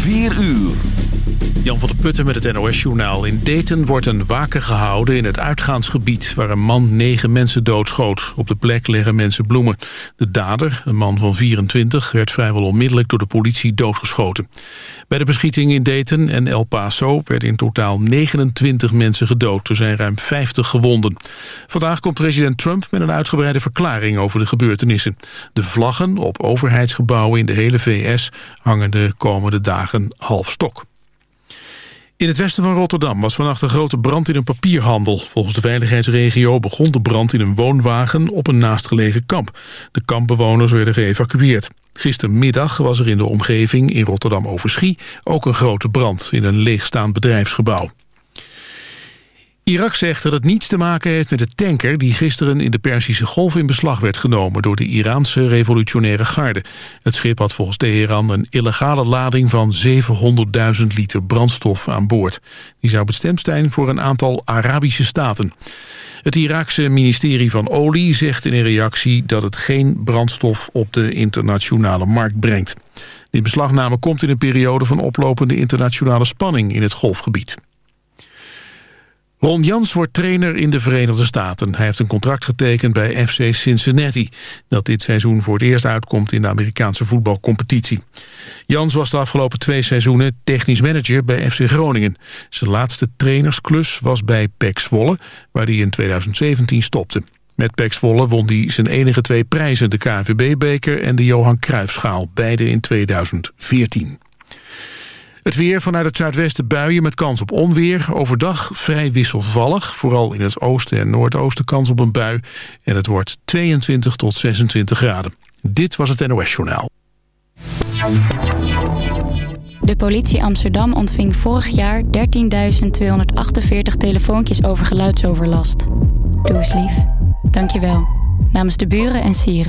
4 uur. Jan van der Putten met het NOS-journaal. In Dayton wordt een waken gehouden in het uitgaansgebied... waar een man negen mensen doodschoot. Op de plek leggen mensen bloemen. De dader, een man van 24, werd vrijwel onmiddellijk door de politie doodgeschoten. Bij de beschieting in Dayton en El Paso werden in totaal 29 mensen gedood. Er zijn ruim 50 gewonden. Vandaag komt president Trump met een uitgebreide verklaring over de gebeurtenissen. De vlaggen op overheidsgebouwen in de hele VS hangen de komende dagen Half stok. In het westen van Rotterdam was vannacht een grote brand in een papierhandel. Volgens de veiligheidsregio begon de brand in een woonwagen op een naastgelegen kamp. De kampbewoners werden geëvacueerd. Gistermiddag was er in de omgeving in Rotterdam-Overschie ook een grote brand in een leegstaand bedrijfsgebouw. Irak zegt dat het niets te maken heeft met de tanker... die gisteren in de Perzische Golf in beslag werd genomen... door de Iraanse revolutionaire garde. Het schip had volgens Teheran een illegale lading... van 700.000 liter brandstof aan boord. Die zou bestemd zijn voor een aantal Arabische staten. Het Iraakse ministerie van Olie zegt in een reactie... dat het geen brandstof op de internationale markt brengt. Die beslagname komt in een periode van oplopende internationale spanning in het golfgebied. Ron Jans wordt trainer in de Verenigde Staten. Hij heeft een contract getekend bij FC Cincinnati... dat dit seizoen voor het eerst uitkomt in de Amerikaanse voetbalcompetitie. Jans was de afgelopen twee seizoenen technisch manager bij FC Groningen. Zijn laatste trainersklus was bij PEC Zwolle... waar hij in 2017 stopte. Met PEC Zwolle won hij zijn enige twee prijzen... de kvb beker en de Johan Cruijffschaal, beide in 2014. Het weer vanuit het zuidwesten buien met kans op onweer. Overdag vrij wisselvallig. Vooral in het oosten en noordoosten kans op een bui. En het wordt 22 tot 26 graden. Dit was het NOS Journaal. De politie Amsterdam ontving vorig jaar 13.248 telefoontjes over geluidsoverlast. Doe eens lief. Dankjewel. Namens de buren en sieren.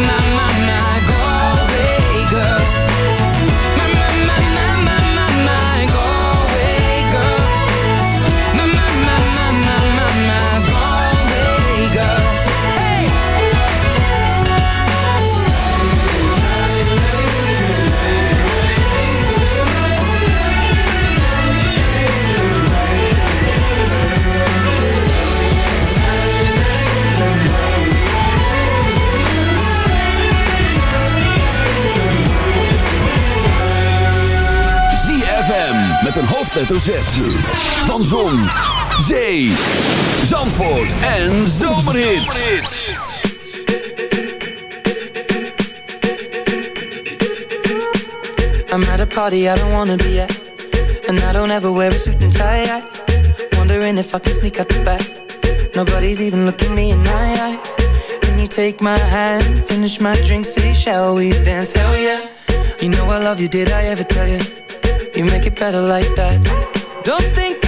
I'm not hoofdletter Z. Van Zon, Zee, Zandvoort en Zomerhits. I'm at a party I don't wanna be at. And I don't ever wear a suit and tie. I wondering if I can sneak out the back. Nobody's even looking me in my eyes. Can you take my hand, finish my drink, say shall we dance? Hell yeah. You know I love you, did I ever tell you? You make it better like that Don't think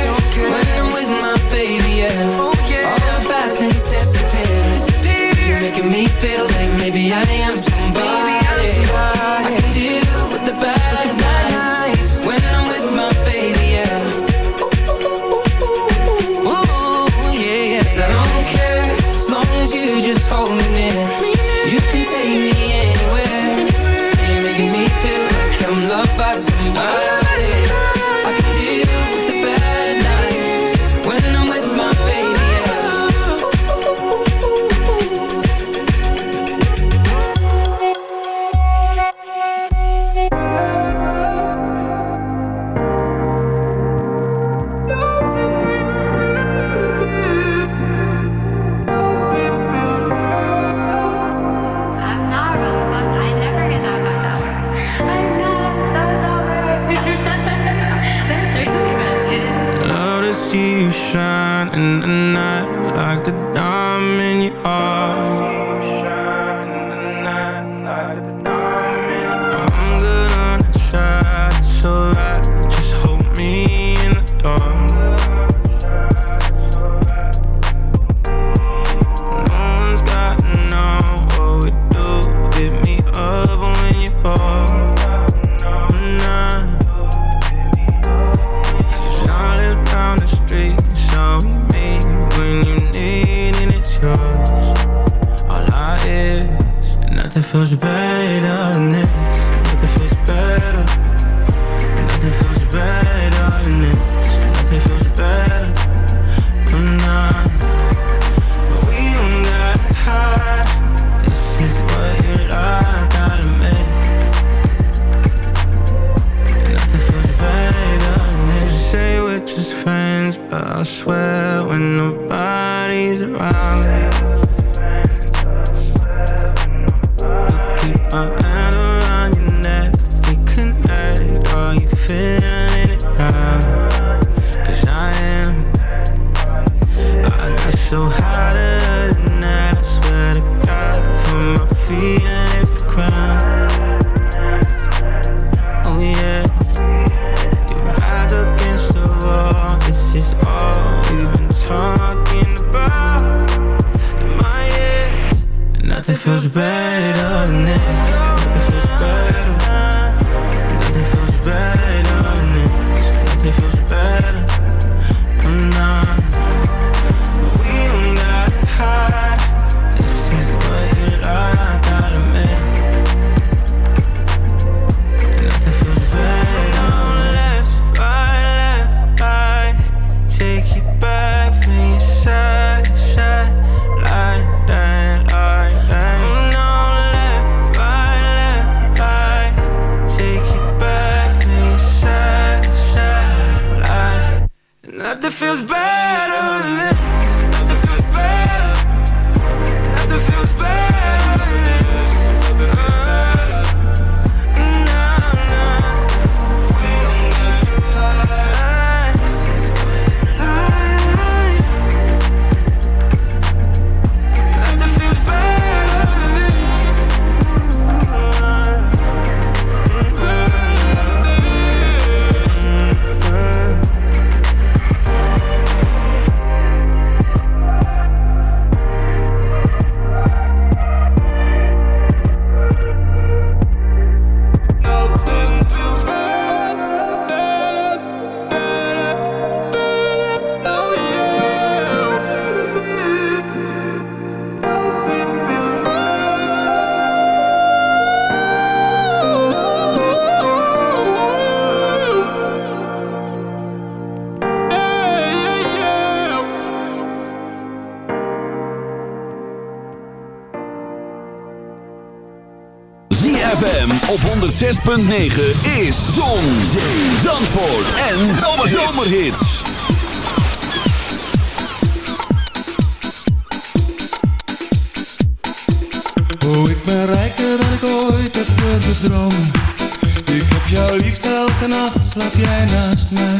just holding in 6.9 is Zon, Zee, Zandvoort en Zomerhits. Oh, ik ben rijker dan ik ooit heb gedroomd. Ik heb jouw lief, elke nacht, slaap jij naast mij.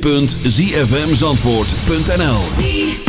www.zfmzandvoort.nl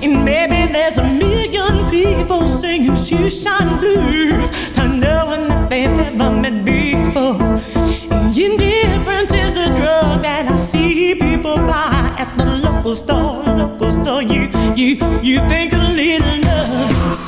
And maybe there's a million people singing shoeshine blues. Not knowing that they've ever met before. Indifference is a drug that I see people buy at the local store. Local store, you, you, you think a little love.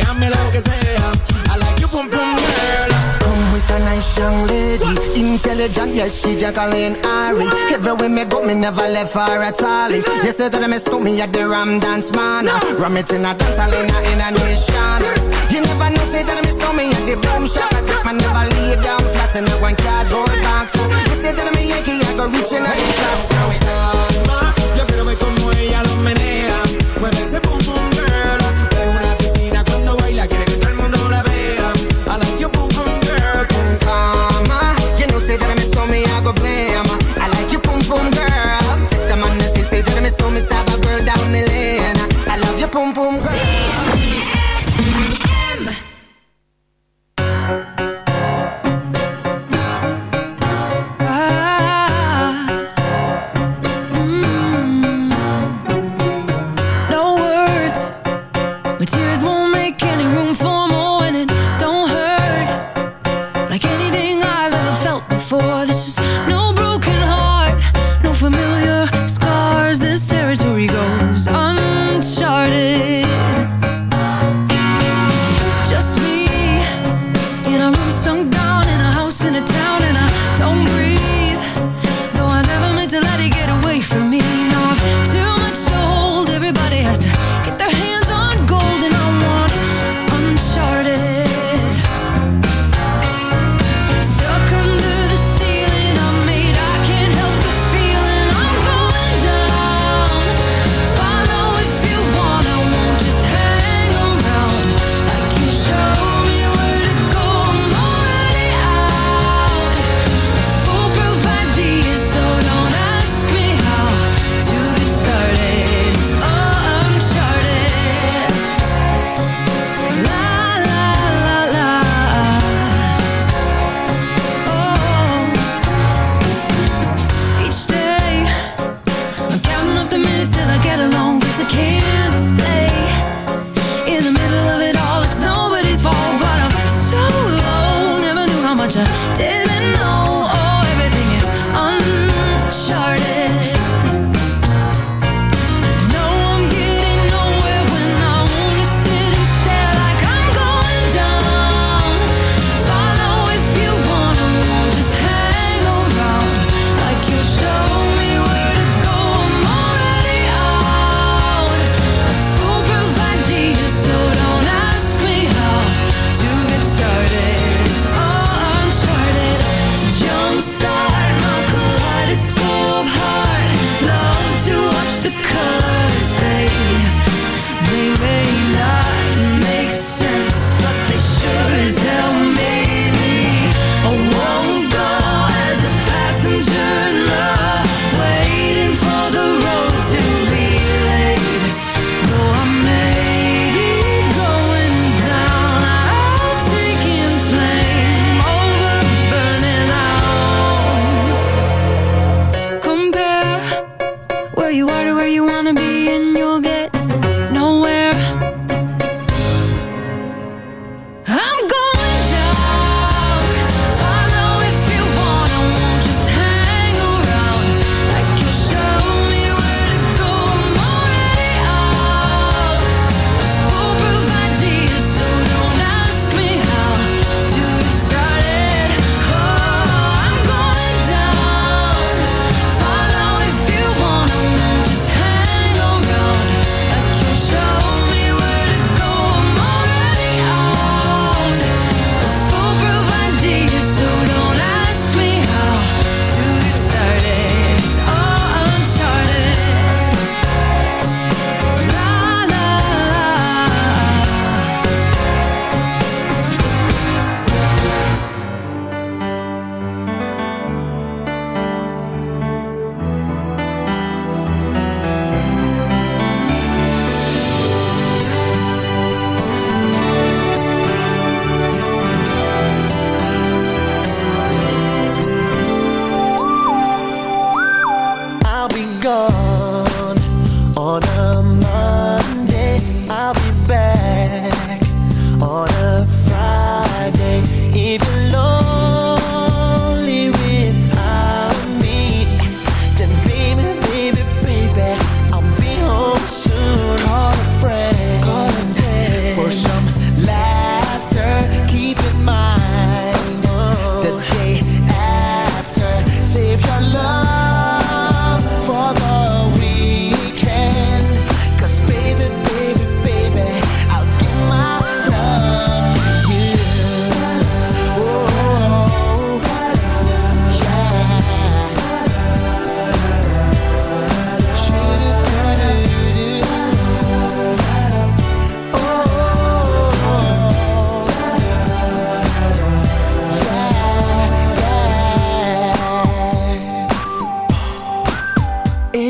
déjame lo que sea. I like you, pum pum girl. Come with a nice young lady, intelligent, yes she juggling Ari. Everywhere me go, me never left her at all. You said that I missed me at the Ram Dance man. Ram it in a dance, I in a nation. You never know, say that I miss me at the boom shop. I take my never lay down flat in a one cardboard box. You say that I'm a Yankee, I go reaching out the top. So it on, ma. Yo quiero ver como ella lo menea. Mueve ese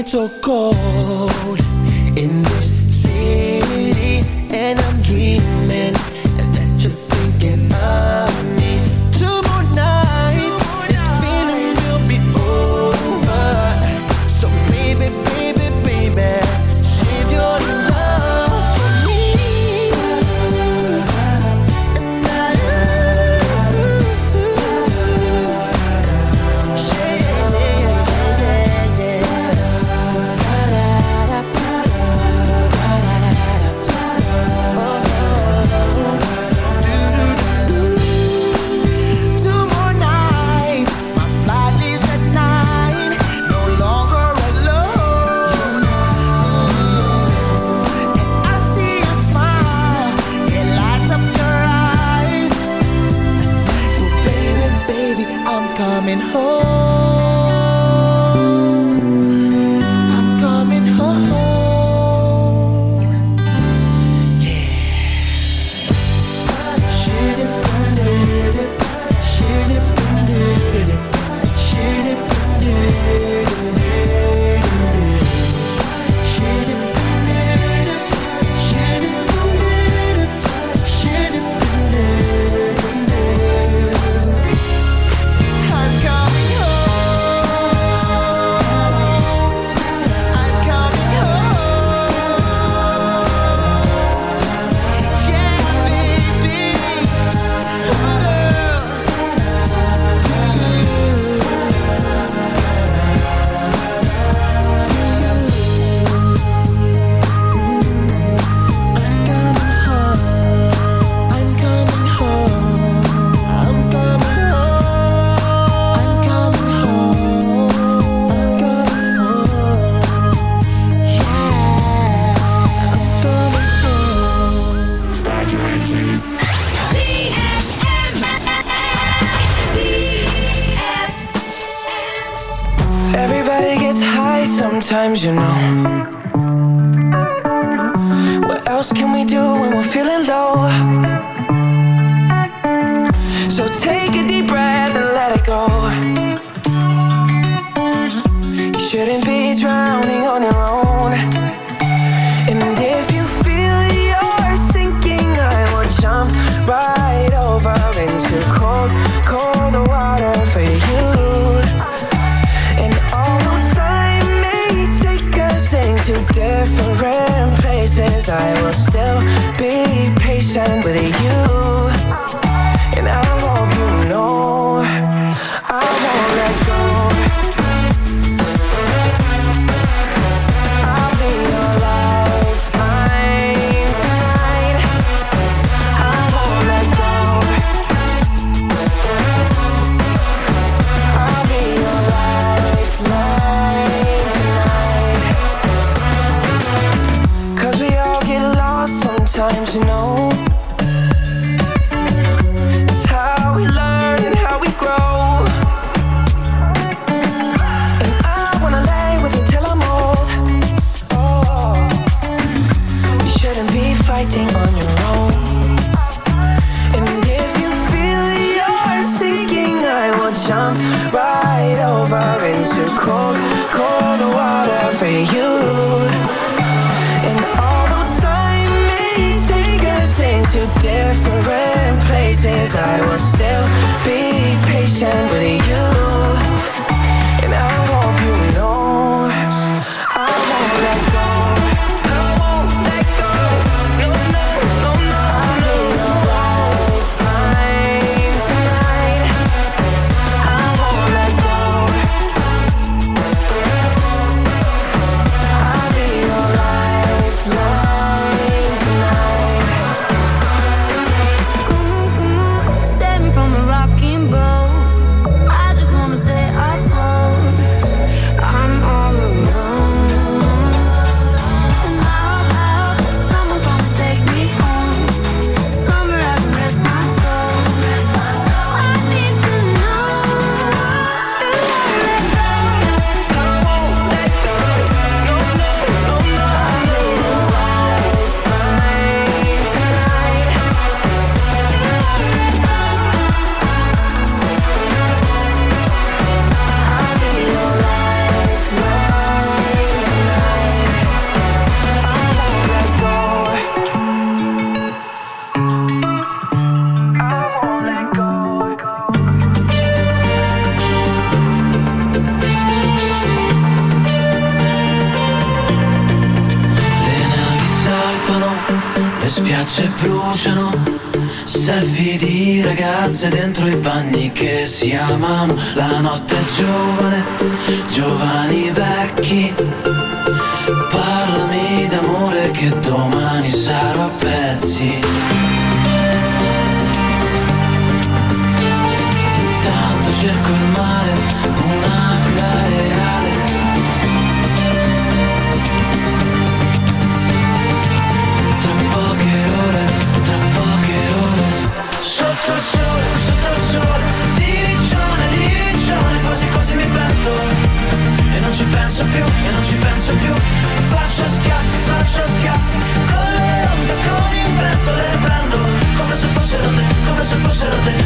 it's so cold in jump right over into cold, cold water for you ragazze dentro i bagni che si amano La notte è giovane, giovani vecchi Parlami d'amore che domani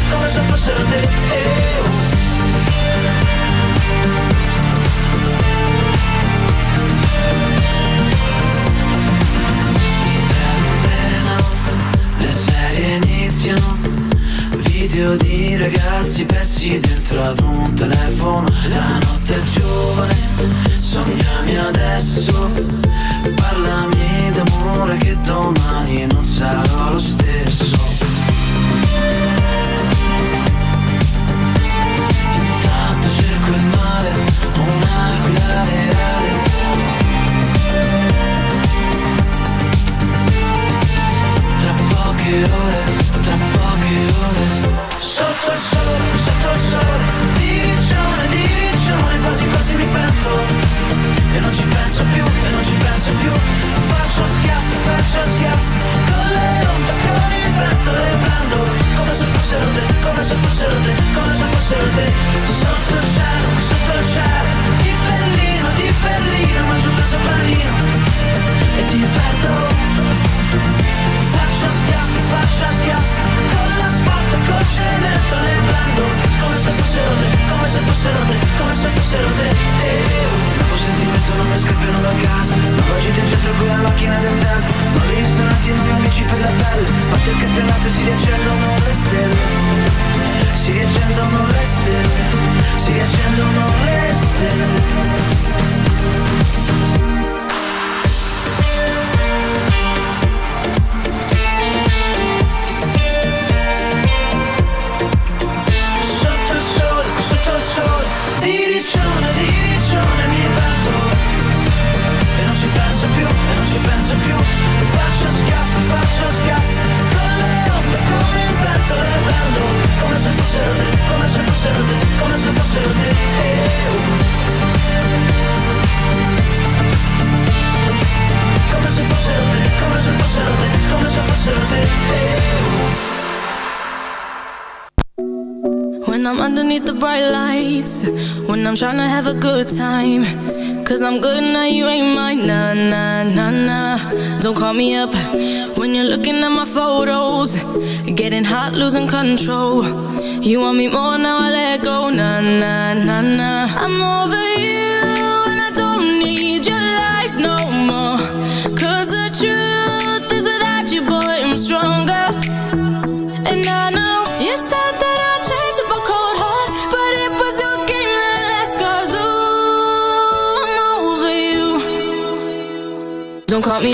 come se fossero te eh, oh. Le serie iniziano Video di ragazzi persi dentro ad un telefono La notte è giovane, sognami adesso Parlami d'amore che domani non sarò lo stesso ore, tra poche ore Sotto il sole, sotto il sole Dicione, dicione, quasi quasi mi pento E non ci penso più, e non ci penso più Faccio schiaffi, faccio schiaffi Con le onde, con il vento le prendo Come se fossero te, come se fossero te, come se fossero te Sotto il cielo, sotto il cielo Di Berlino, di Berlino Mangio questo panino E ti perdo faccia Con la e col cemento le Come se fossero te, come se fossero te, come se fossero te E sentimento non mi scappano da casa Ma oggi ti gestro con la macchina del tempo Ma lì sono altri nuovi amici per la pelle Parte il campionato si riaccendono le stelle Si riaccendono le stelle Si riaccendono le stelle When I'm underneath the bright lights, when i trying to have a good time Cause I'm good now, you ain't mine Nah, nah, nah, nah Don't call me up When you're looking at my photos Getting hot, losing control. You want me more now? I let go. Nah, nah, nah, nah. I'm over you, and I don't need your lies no more. the truth is, without you, boy, I'm stronger. And I know you said that I'd change a cold heart, but it was your game that last. Cause ooh, I'm over you. Don't call me.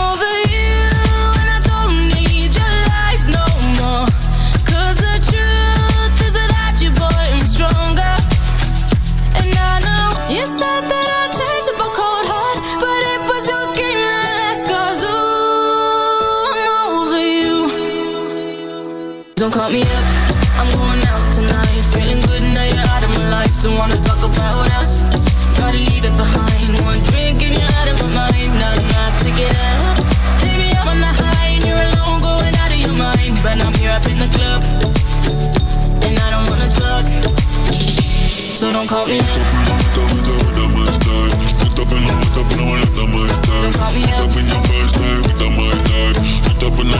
call me up. Up in your first time with a my time. Put up